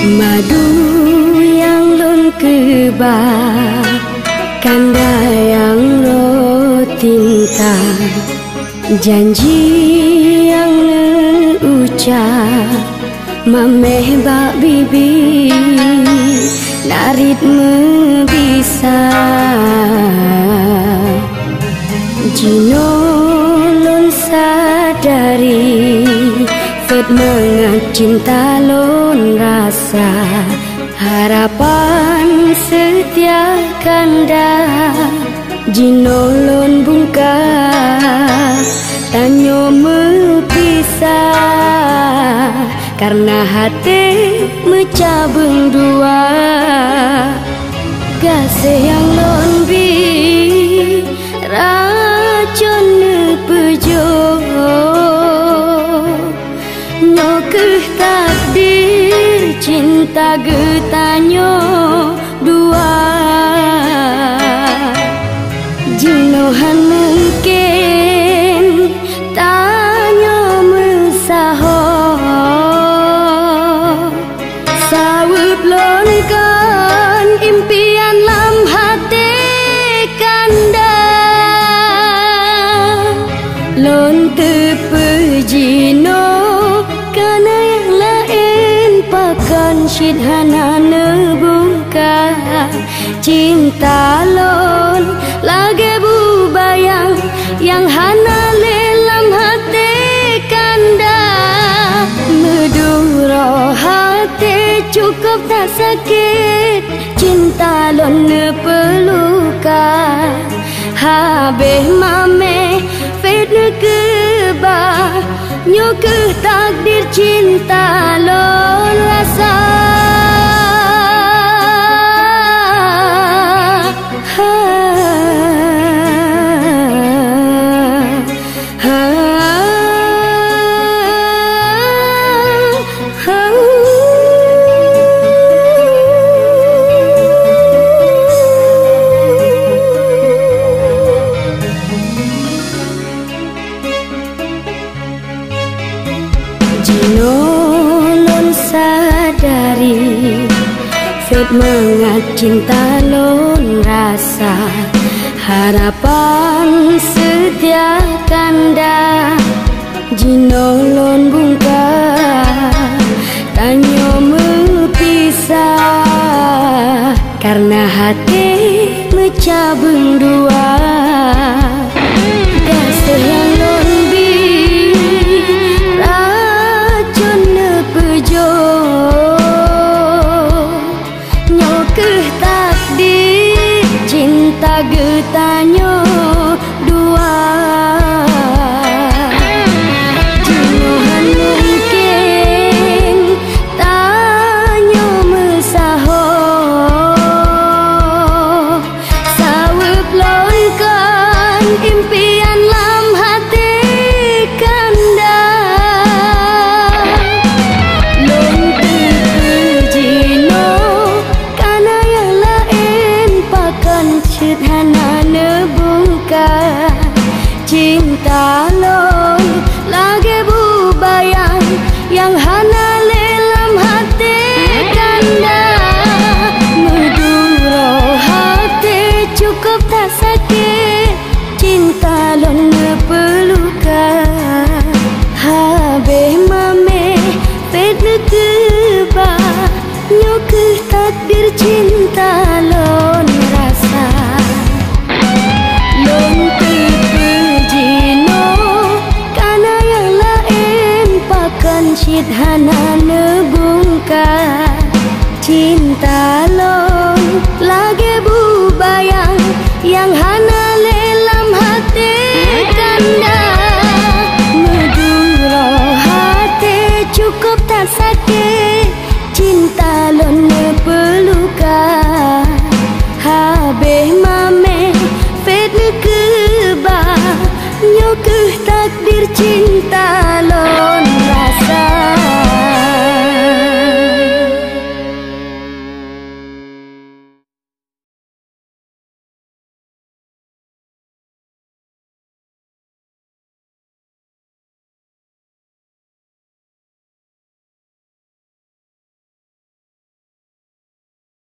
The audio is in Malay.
Madu yang lon keba Kanda yang lo tinta Janji yang le ucap Mameh bak bibi Narit mebisa Jinong Mengat cinta lon rasa Harapan setia kanda Jinolon bungka Tanyo mepisah Karena hati mencabung dua Gasih yang lon bi cinta getanyo dua Jinohan mungkin syidhana nebuka Cinta lon lagi bubayang Yang hana lelam hati kanda. Meduro hati cukup tak sakit Cinta lon peluka Habis mame fitna keba Nyukuh takdir cinta lon rasa Jinolon sadari Fit mengat cinta lon rasa. Harapan setia kanda Jinolon bungka Tanyo mepisah Karena hati mencabung dua Kasih yang impedir Sakit hana negungka cinta